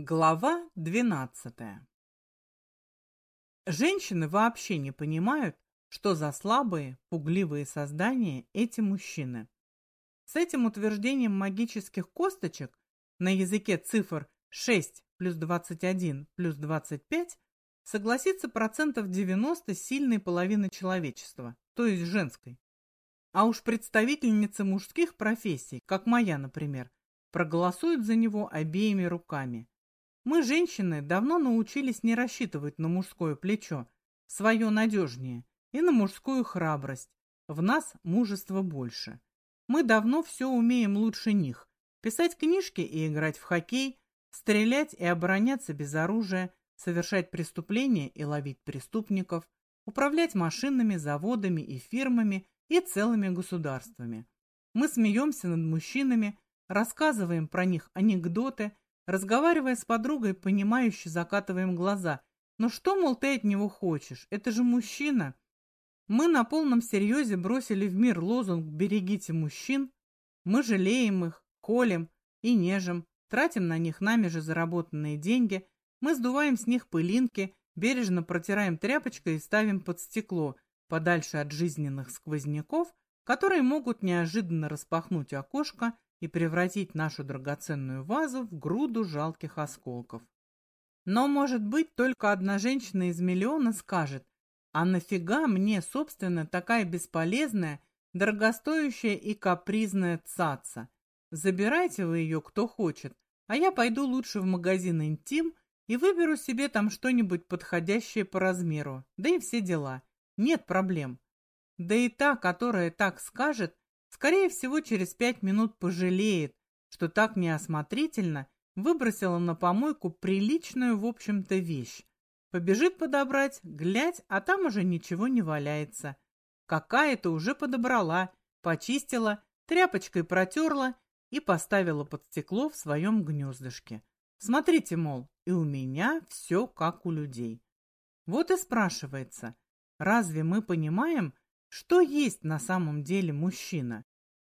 Глава 12 Женщины вообще не понимают, что за слабые, пугливые создания эти мужчины. С этим утверждением магических косточек на языке цифр 6 плюс 21 плюс 25 согласится процентов 90 сильной половины человечества, то есть женской. А уж представительницы мужских профессий, как моя, например, проголосуют за него обеими руками. Мы, женщины, давно научились не рассчитывать на мужское плечо, свое надежнее, и на мужскую храбрость. В нас мужество больше. Мы давно все умеем лучше них. Писать книжки и играть в хоккей, стрелять и обороняться без оружия, совершать преступления и ловить преступников, управлять машинами, заводами и фирмами и целыми государствами. Мы смеемся над мужчинами, рассказываем про них анекдоты, Разговаривая с подругой, понимающе закатываем глаза. «Ну что, мол, ты от него хочешь? Это же мужчина!» Мы на полном серьезе бросили в мир лозунг «Берегите мужчин». Мы жалеем их, колем и нежим, тратим на них нами же заработанные деньги, мы сдуваем с них пылинки, бережно протираем тряпочкой и ставим под стекло, подальше от жизненных сквозняков, которые могут неожиданно распахнуть окошко и превратить нашу драгоценную вазу в груду жалких осколков. Но, может быть, только одна женщина из миллиона скажет, а нафига мне, собственно, такая бесполезная, дорогостоящая и капризная цаца? Забирайте вы ее, кто хочет, а я пойду лучше в магазин «Интим» и выберу себе там что-нибудь подходящее по размеру, да и все дела. Нет проблем. Да и та, которая так скажет, Скорее всего, через пять минут пожалеет, что так неосмотрительно выбросила на помойку приличную, в общем-то, вещь. Побежит подобрать, глядь, а там уже ничего не валяется. Какая-то уже подобрала, почистила, тряпочкой протерла и поставила под стекло в своем гнездышке. Смотрите, мол, и у меня все как у людей. Вот и спрашивается, разве мы понимаем, что есть на самом деле мужчина?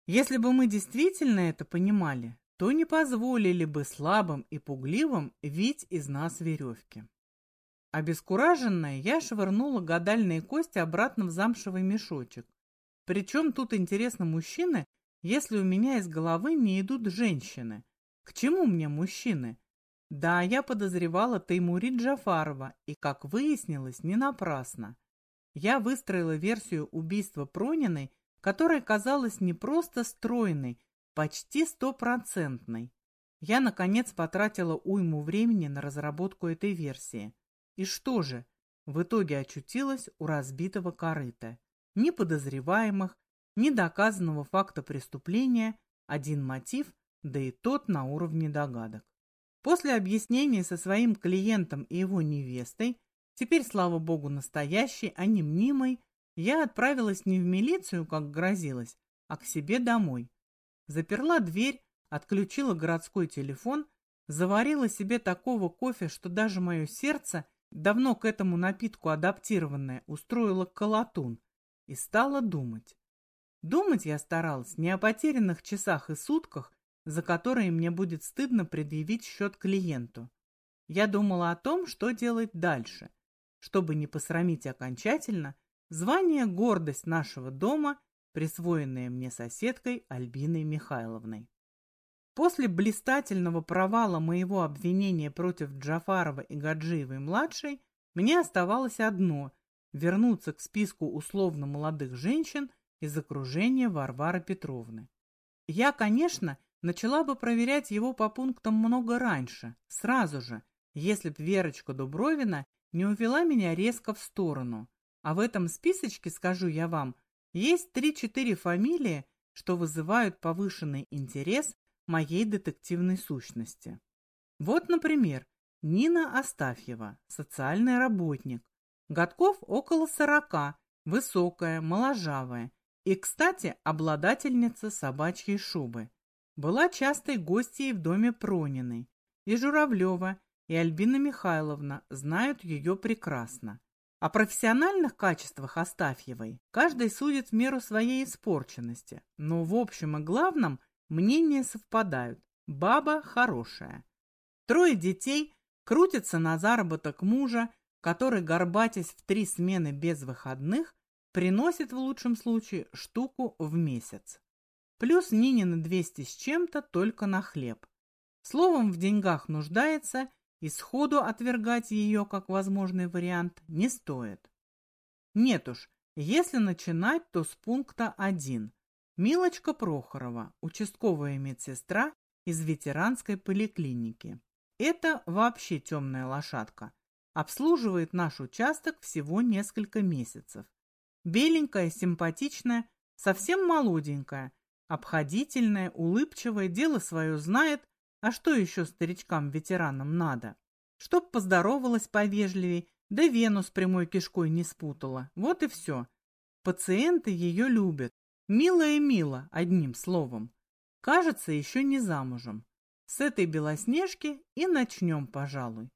Если бы мы действительно это понимали, то не позволили бы слабым и пугливым вить из нас веревки. Обескураженная, я швырнула гадальные кости обратно в замшевый мешочек. Причем тут интересно мужчины, если у меня из головы не идут женщины. К чему мне мужчины? Да, я подозревала Таймури Джафарова, и, как выяснилось, не напрасно я выстроила версию убийства Прониной, которая казалась не просто стройной, почти стопроцентной. Я, наконец, потратила уйму времени на разработку этой версии. И что же? В итоге очутилась у разбитого корыта. Ни подозреваемых, ни доказанного факта преступления, один мотив, да и тот на уровне догадок. После объяснения со своим клиентом и его невестой Теперь, слава богу, настоящий, а не мнимый, я отправилась не в милицию, как грозилась, а к себе домой. Заперла дверь, отключила городской телефон, заварила себе такого кофе, что даже мое сердце, давно к этому напитку адаптированное, устроило колотун, и стала думать. Думать я старалась не о потерянных часах и сутках, за которые мне будет стыдно предъявить счет клиенту. Я думала о том, что делать дальше – чтобы не посрамить окончательно звание гордость нашего дома, присвоенное мне соседкой Альбиной Михайловной. После блистательного провала моего обвинения против Джафарова и Гаджиевой-младшей мне оставалось одно – вернуться к списку условно молодых женщин из окружения Варвары Петровны. Я, конечно, начала бы проверять его по пунктам много раньше, сразу же, если б Верочка Дубровина не увела меня резко в сторону. А в этом списочке, скажу я вам, есть три-четыре фамилии, что вызывают повышенный интерес моей детективной сущности. Вот, например, Нина Астафьева, социальный работник. Годков около сорока, высокая, моложавая и, кстати, обладательница собачьей шубы. Была частой гостьей в доме Прониной. И Журавлева, и Альбина Михайловна знают ее прекрасно. О профессиональных качествах Астафьевой каждый судит в меру своей испорченности, но в общем и главном мнения совпадают. Баба хорошая. Трое детей крутятся на заработок мужа, который, горбатясь в три смены без выходных, приносит в лучшем случае штуку в месяц. Плюс Нинины 200 с чем-то только на хлеб. Словом, в деньгах нуждается, и сходу отвергать ее как возможный вариант не стоит. Нет уж, если начинать, то с пункта 1. Милочка Прохорова, участковая медсестра из ветеранской поликлиники. Это вообще темная лошадка. Обслуживает наш участок всего несколько месяцев. Беленькая, симпатичная, совсем молоденькая, обходительная, улыбчивая, дело свое знает, а что еще старичкам-ветеранам надо? Чтоб поздоровалась повежливей, да вену с прямой кишкой не спутала. Вот и все. Пациенты ее любят. Милая мила, одним словом. Кажется, еще не замужем. С этой белоснежки и начнем, пожалуй.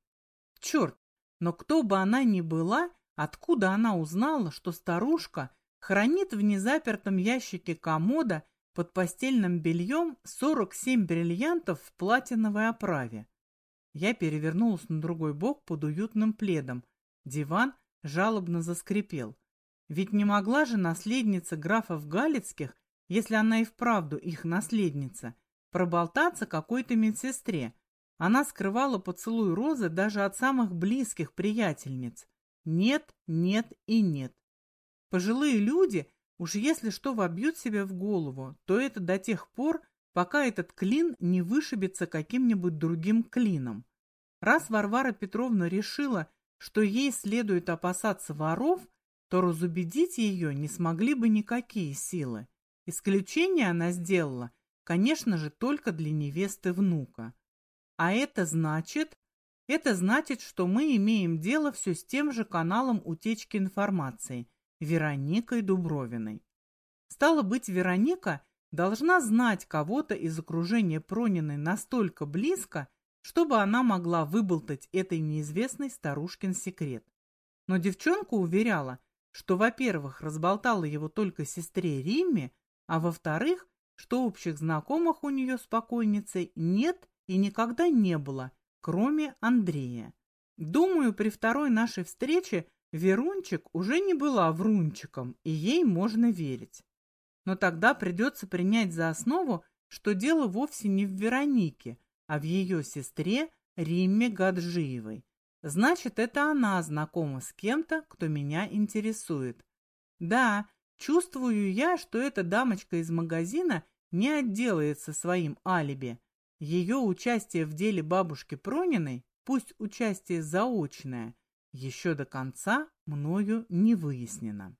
Черт, но кто бы она ни была, откуда она узнала, что старушка хранит в незапертом ящике комода под постельным бельем 47 бриллиантов в платиновой оправе? Я перевернулась на другой бок под уютным пледом, Диван жалобно заскрипел. Ведь не могла же наследница графов Галицких, если она и вправду их наследница, проболтаться какой-то медсестре. Она скрывала поцелуй Розы даже от самых близких приятельниц. Нет, нет и нет. Пожилые люди, уж если что вобьют себе в голову, то это до тех пор, пока этот клин не вышибется каким-нибудь другим клином. Раз Варвара Петровна решила, что ей следует опасаться воров, то разубедить ее не смогли бы никакие силы. Исключение она сделала, конечно же, только для невесты внука. А это значит... Это значит, что мы имеем дело все с тем же каналом утечки информации, Вероникой Дубровиной. Стало быть, Вероника должна знать кого-то из окружения Прониной настолько близко, чтобы она могла выболтать этой неизвестной старушкин секрет. Но девчонка уверяла, что, во-первых, разболтала его только сестре Римме, а во-вторых, что общих знакомых у нее с покойницей нет и никогда не было, кроме Андрея. Думаю, при второй нашей встрече Верунчик уже не была врунчиком, и ей можно верить. Но тогда придется принять за основу, что дело вовсе не в Веронике, а в ее сестре Римме Гаджиевой. Значит, это она знакома с кем-то, кто меня интересует. Да, чувствую я, что эта дамочка из магазина не отделается своим алиби. Ее участие в деле бабушки Прониной, пусть участие заочное, еще до конца мною не выяснено.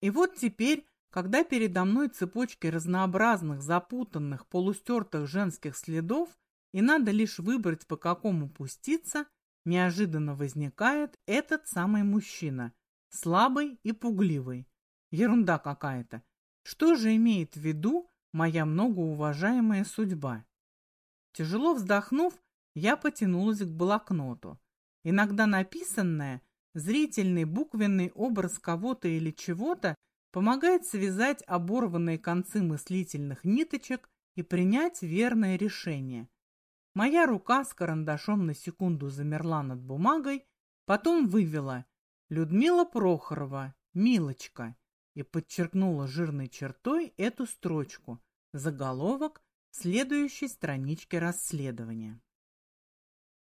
И вот теперь, когда передо мной цепочки разнообразных, запутанных, полустертых женских следов, и надо лишь выбрать, по какому пуститься, неожиданно возникает этот самый мужчина, слабый и пугливый. Ерунда какая-то. Что же имеет в виду моя многоуважаемая судьба? Тяжело вздохнув, я потянулась к блокноту. Иногда написанное, зрительный буквенный образ кого-то или чего-то помогает связать оборванные концы мыслительных ниточек и принять верное решение. Моя рука с карандашом на секунду замерла над бумагой, потом вывела «Людмила Прохорова, Милочка» и подчеркнула жирной чертой эту строчку, заголовок следующей странички расследования.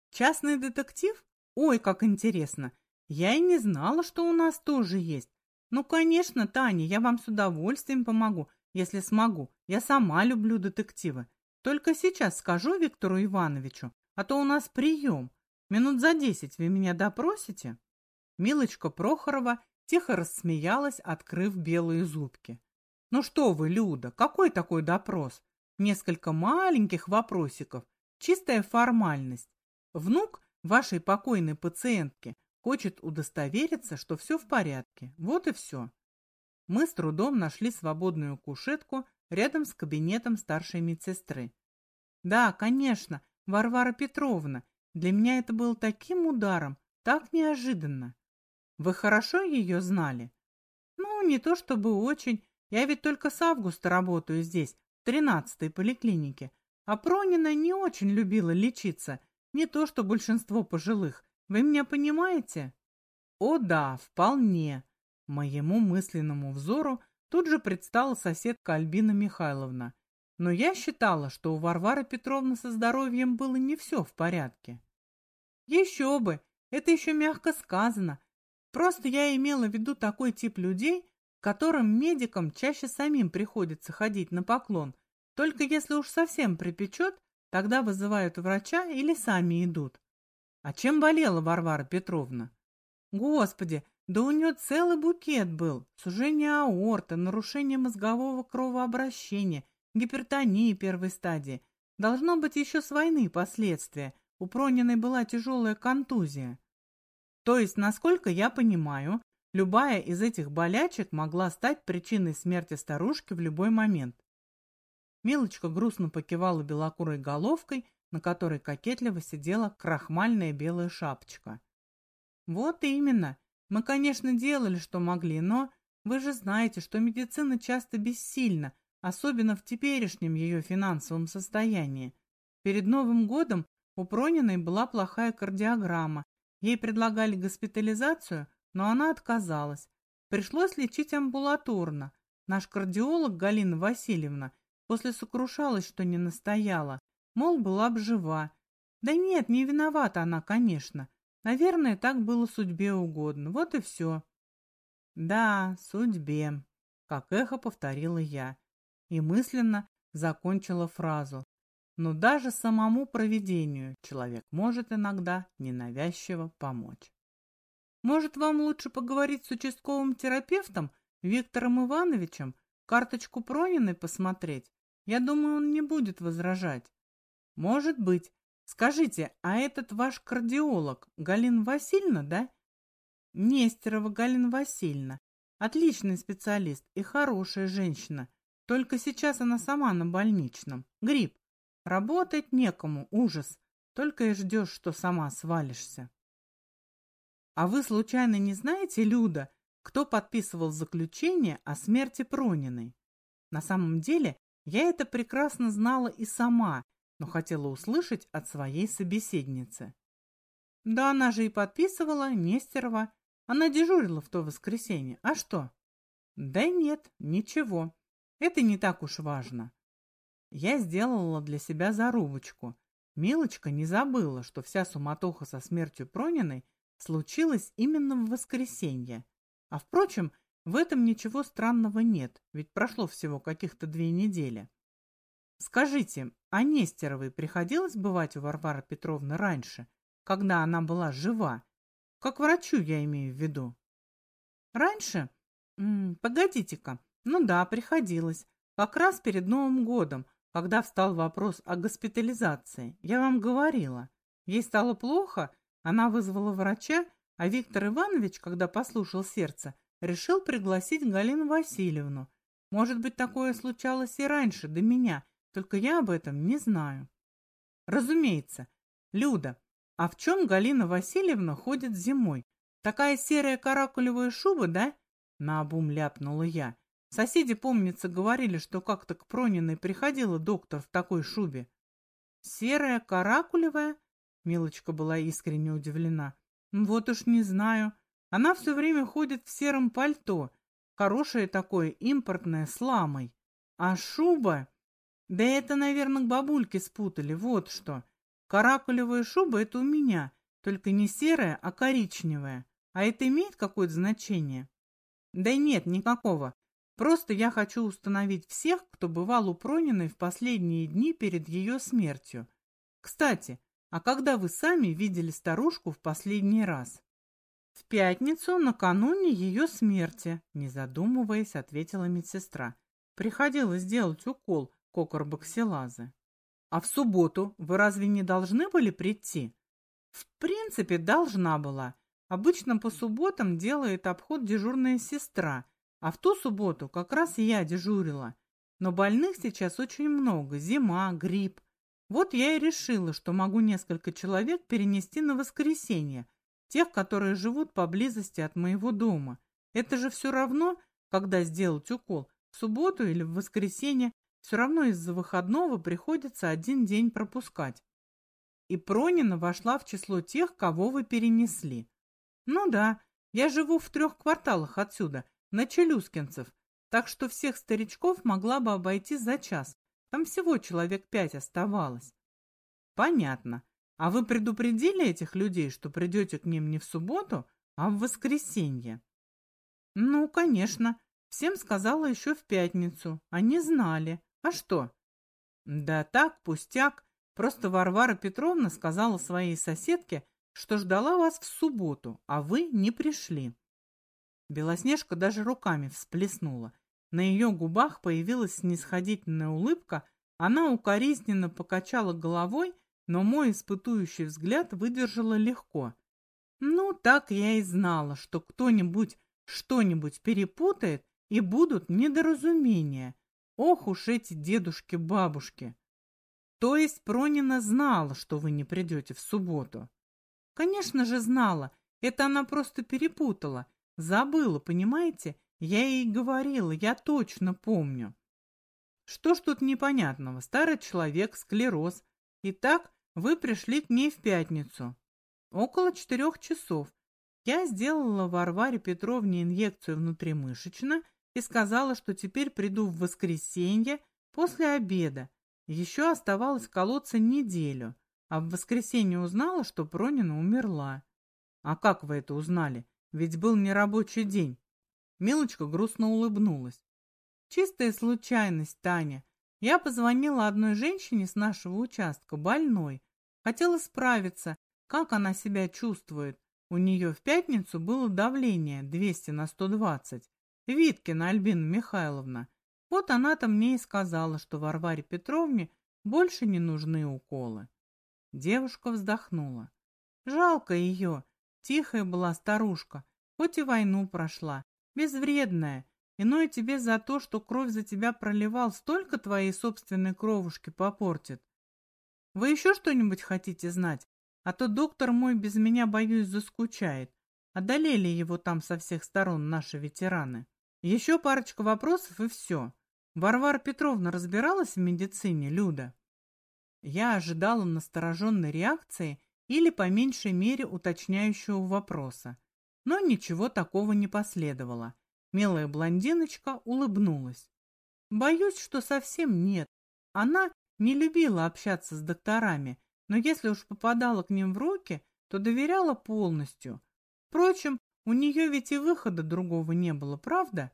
Частный детектив? Ой, как интересно! Я и не знала, что у нас тоже есть. Ну, конечно, Таня, я вам с удовольствием помогу, если смогу. Я сама люблю детективы. Только сейчас скажу Виктору Ивановичу, а то у нас прием. Минут за десять вы меня допросите?» Милочка Прохорова тихо рассмеялась, открыв белые зубки. «Ну что вы, Люда, какой такой допрос? Несколько маленьких вопросиков, чистая формальность. Внук вашей покойной пациентки хочет удостовериться, что все в порядке. Вот и все». Мы с трудом нашли свободную кушетку рядом с кабинетом старшей медсестры. Да, конечно, Варвара Петровна, для меня это было таким ударом, так неожиданно. Вы хорошо ее знали? Ну, не то чтобы очень. Я ведь только с августа работаю здесь, в тринадцатой поликлинике. А Пронина не очень любила лечиться. Не то, что большинство пожилых. Вы меня понимаете? О да, вполне. Моему мысленному взору тут же предстала соседка Альбина Михайловна. Но я считала, что у Варвары Петровны со здоровьем было не все в порядке. Еще бы, это еще мягко сказано. Просто я имела в виду такой тип людей, которым медикам чаще самим приходится ходить на поклон. Только если уж совсем припечет, тогда вызывают врача или сами идут. А чем болела Варвара Петровна? Господи, да у нее целый букет был. Сужение аорты, нарушение мозгового кровообращения, гипертония первой стадии. Должно быть еще с войны последствия. У Прониной была тяжелая контузия. То есть, насколько я понимаю, любая из этих болячек могла стать причиной смерти старушки в любой момент. Милочка грустно покивала белокурой головкой, на которой кокетливо сидела крахмальная белая шапочка. Вот именно. Мы, конечно, делали, что могли, но вы же знаете, что медицина часто бессильна, особенно в теперешнем ее финансовом состоянии. Перед Новым годом у Прониной была плохая кардиограмма, Ей предлагали госпитализацию, но она отказалась. Пришлось лечить амбулаторно. Наш кардиолог Галина Васильевна после сокрушалась, что не настояла. Мол, была бы жива. Да нет, не виновата она, конечно. Наверное, так было судьбе угодно. Вот и все. Да, судьбе, как эхо повторила я. И мысленно закончила фразу. Но даже самому провидению человек может иногда ненавязчиво помочь. Может, вам лучше поговорить с участковым терапевтом Виктором Ивановичем, карточку Прониной посмотреть? Я думаю, он не будет возражать. Может быть. Скажите, а этот ваш кардиолог Галина Васильевна, да? Нестерова Галина Васильевна. Отличный специалист и хорошая женщина. Только сейчас она сама на больничном. Грипп. Работать некому, ужас. Только и ждешь, что сама свалишься. А вы случайно не знаете, Люда, кто подписывал заключение о смерти Прониной? На самом деле, я это прекрасно знала и сама, но хотела услышать от своей собеседницы. Да она же и подписывала, Нестерова. Она дежурила в то воскресенье. А что? Да нет, ничего. Это не так уж важно. Я сделала для себя зарубочку. Милочка не забыла, что вся суматоха со смертью Прониной случилась именно в воскресенье. А впрочем, в этом ничего странного нет, ведь прошло всего каких-то две недели. Скажите, а Нестеровой приходилось бывать у Варвары Петровны раньше, когда она была жива? Как врачу я имею в виду. Раньше? Погодите-ка. Ну да, приходилось. Как раз перед Новым годом, когда встал вопрос о госпитализации, я вам говорила. Ей стало плохо, она вызвала врача, а Виктор Иванович, когда послушал сердце, решил пригласить Галину Васильевну. Может быть, такое случалось и раньше, до меня, только я об этом не знаю. Разумеется. Люда, а в чем Галина Васильевна ходит зимой? Такая серая каракулевая шуба, да? Наобум ляпнула я. Соседи, помнится, говорили, что как-то к Прониной приходила доктор в такой шубе. Серая, каракулевая? Милочка была искренне удивлена. Вот уж не знаю. Она все время ходит в сером пальто. Хорошее такое, импортное, с ламой. А шуба? Да это, наверное, к бабульке спутали, вот что. Каракулевая шуба — это у меня, только не серая, а коричневая. А это имеет какое-то значение? Да нет, никакого. Просто я хочу установить всех, кто бывал у Прониной в последние дни перед ее смертью. Кстати, а когда вы сами видели старушку в последний раз? В пятницу, накануне ее смерти, не задумываясь, ответила медсестра. Приходилось делать укол кокорбоксилазы. А в субботу вы разве не должны были прийти? В принципе, должна была. Обычно по субботам делает обход дежурная сестра – а в ту субботу как раз я дежурила. Но больных сейчас очень много, зима, грипп. Вот я и решила, что могу несколько человек перенести на воскресенье, тех, которые живут поблизости от моего дома. Это же все равно, когда сделать укол, в субботу или в воскресенье, все равно из-за выходного приходится один день пропускать. и Пронина вошла в число тех, кого вы перенесли. Ну да, я живу в трех кварталах отсюда, на Челюскинцев, так что всех старичков могла бы обойти за час. Там всего человек пять оставалось. Понятно. А вы предупредили этих людей, что придете к ним не в субботу, а в воскресенье? Ну, конечно. Всем сказала еще в пятницу. Они знали. А что? Да так, пустяк. Просто Варвара Петровна сказала своей соседке, что ждала вас в субботу, а вы не пришли. Белоснежка даже руками всплеснула. На ее губах появилась снисходительная улыбка, она укоризненно покачала головой, но мой испытующий взгляд выдержала легко. Ну, так я и знала, что кто-нибудь что-нибудь перепутает, и будут недоразумения. Ох уж эти дедушки-бабушки! То есть Пронина знала, что вы не придете в субботу? Конечно же знала. Это она просто перепутала. Забыла, понимаете? Я ей говорила, я точно помню. Что ж тут непонятного? Старый человек, склероз. Итак, вы пришли к ней в пятницу. Около четырех часов. Я сделала Варваре Петровне инъекцию внутримышечно и сказала, что теперь приду в воскресенье после обеда. Еще оставалось колоться неделю, а в воскресенье узнала, что Пронина умерла. А как вы это узнали? Ведь был нерабочий день. Милочка грустно улыбнулась. Чистая случайность, Таня. Я позвонила одной женщине с нашего участка, больной. Хотела справиться, как она себя чувствует. У нее в пятницу было давление 200 на 120. Виткина Альбина Михайловна. Вот она-то мне и сказала, что Варваре Петровне больше не нужны уколы. Девушка вздохнула. Жалко ее. Тихая была старушка, хоть и войну прошла. Безвредная. Иной тебе за то, что кровь за тебя проливал, столько твоей собственной кровушки попортит. Вы еще что-нибудь хотите знать? А то доктор мой без меня, боюсь, заскучает. Одолели его там со всех сторон наши ветераны. Еще парочка вопросов и все. Варвара Петровна разбиралась в медицине, Люда? Я ожидала настороженной реакции или, по меньшей мере, уточняющего вопроса. Но ничего такого не последовало. Милая блондиночка улыбнулась. Боюсь, что совсем нет. Она не любила общаться с докторами, но если уж попадала к ним в руки, то доверяла полностью. Впрочем, у нее ведь и выхода другого не было, правда?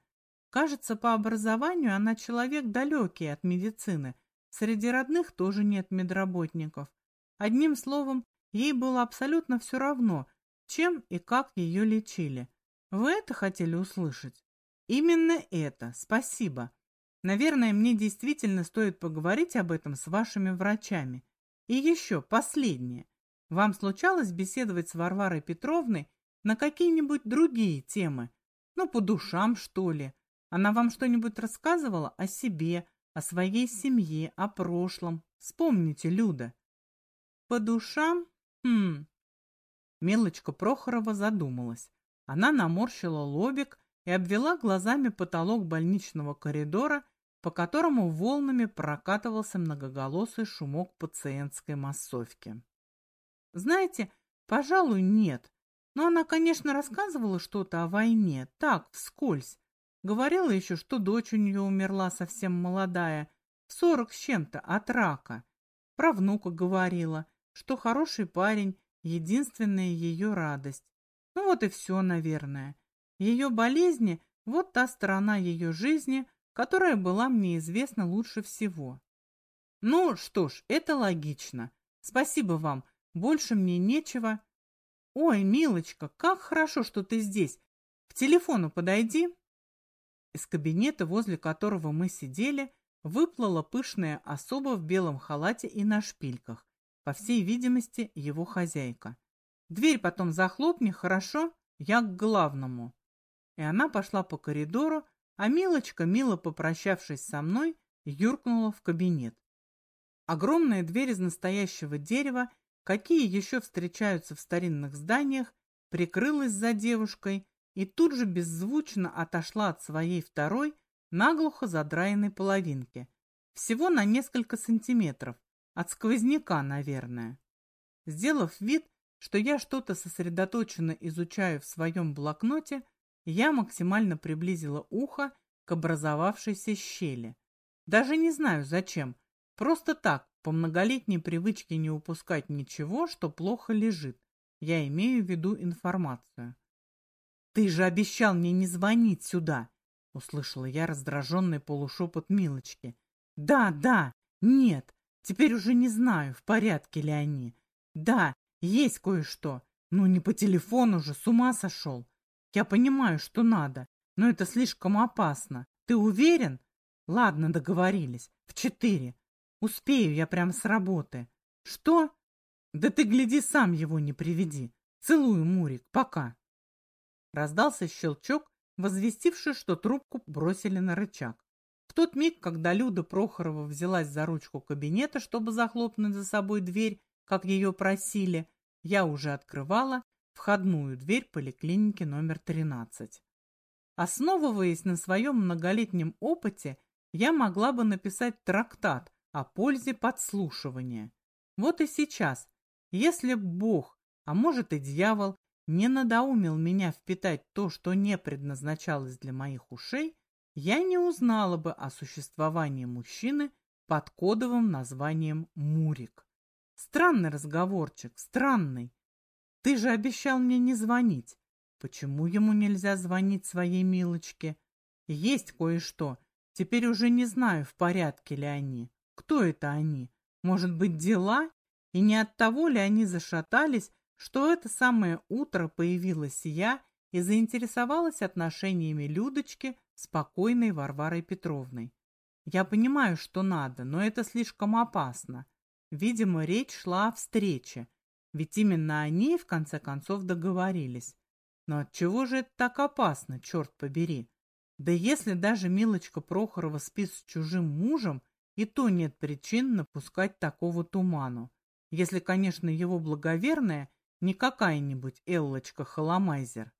Кажется, по образованию она человек далекий от медицины. Среди родных тоже нет медработников. Одним словом, ей было абсолютно все равно, чем и как ее лечили. Вы это хотели услышать? Именно это. Спасибо. Наверное, мне действительно стоит поговорить об этом с вашими врачами. И еще последнее. Вам случалось беседовать с Варварой Петровной на какие-нибудь другие темы? Ну, по душам, что ли? Она вам что-нибудь рассказывала о себе, о своей семье, о прошлом? Вспомните, Люда. По душам? Хм. Мелочка Прохорова задумалась. Она наморщила лобик и обвела глазами потолок больничного коридора, по которому волнами прокатывался многоголосый шумок пациентской массовки. Знаете, пожалуй, нет. Но она, конечно, рассказывала что-то о войне, так, вскользь, Говорила еще, что дочь у нее умерла совсем молодая, сорок с чем-то, от рака. Про внука говорила, что хороший парень, единственная ее радость. Ну вот и все, наверное. Ее болезни – вот та сторона ее жизни, которая была мне известна лучше всего. Ну что ж, это логично. Спасибо вам, больше мне нечего. Ой, милочка, как хорошо, что ты здесь. К телефону подойди. Из кабинета, возле которого мы сидели, выплыла пышная особа в белом халате и на шпильках, по всей видимости, его хозяйка. «Дверь потом захлопни, хорошо? Я к главному». И она пошла по коридору, а Милочка, мило попрощавшись со мной, юркнула в кабинет. Огромная дверь из настоящего дерева, какие еще встречаются в старинных зданиях, прикрылась за девушкой, и тут же беззвучно отошла от своей второй, наглухо задраенной половинки. Всего на несколько сантиметров. От сквозняка, наверное. Сделав вид, что я что-то сосредоточенно изучаю в своем блокноте, я максимально приблизила ухо к образовавшейся щели. Даже не знаю зачем, просто так, по многолетней привычке не упускать ничего, что плохо лежит. Я имею в виду информацию. «Ты же обещал мне не звонить сюда!» — услышала я раздраженный полушепот Милочки. «Да, да, нет, теперь уже не знаю, в порядке ли они. Да, есть кое-что, но не по телефону же, с ума сошел. Я понимаю, что надо, но это слишком опасно. Ты уверен? Ладно, договорились. В четыре. Успею я прям с работы. Что? Да ты гляди, сам его не приведи. Целую, Мурик, пока. Раздался щелчок, возвестивший, что трубку бросили на рычаг. В тот миг, когда Люда Прохорова взялась за ручку кабинета, чтобы захлопнуть за собой дверь, как ее просили, я уже открывала входную дверь поликлиники номер 13. Основываясь на своем многолетнем опыте, я могла бы написать трактат о пользе подслушивания. Вот и сейчас, если Бог, а может и дьявол, не надоумил меня впитать то, что не предназначалось для моих ушей, я не узнала бы о существовании мужчины под кодовым названием Мурик. Странный разговорчик, странный. Ты же обещал мне не звонить. Почему ему нельзя звонить своей Милочке? Есть кое-что. Теперь уже не знаю, в порядке ли они. Кто это они? Может быть, дела? И не от того ли они зашатались, что это самое утро появилась я и заинтересовалась отношениями Людочки с покойной Варварой Петровной. Я понимаю, что надо, но это слишком опасно. Видимо, речь шла о встрече, ведь именно они в конце концов договорились. Но от чего же это так опасно, черт побери? Да если даже Милочка Прохорова спит с чужим мужем, и то нет причин напускать такого туману. Если, конечно, его благоверная не какая-нибудь Эллочка Холомайзер.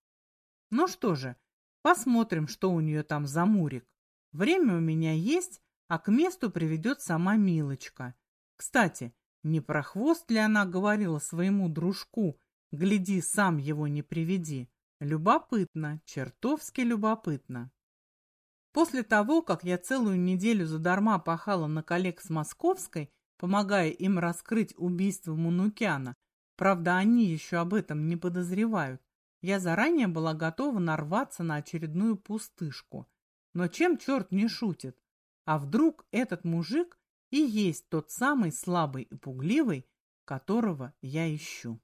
Ну что же, посмотрим, что у нее там за мурик. Время у меня есть, а к месту приведет сама Милочка. Кстати, не про хвост ли она говорила своему дружку, гляди, сам его не приведи. Любопытно, чертовски любопытно. После того, как я целую неделю задарма пахала на коллег с Московской, помогая им раскрыть убийство Мунукяна, правда, они еще об этом не подозревают, я заранее была готова нарваться на очередную пустышку. Но чем черт не шутит? А вдруг этот мужик и есть тот самый слабый и пугливый, которого я ищу.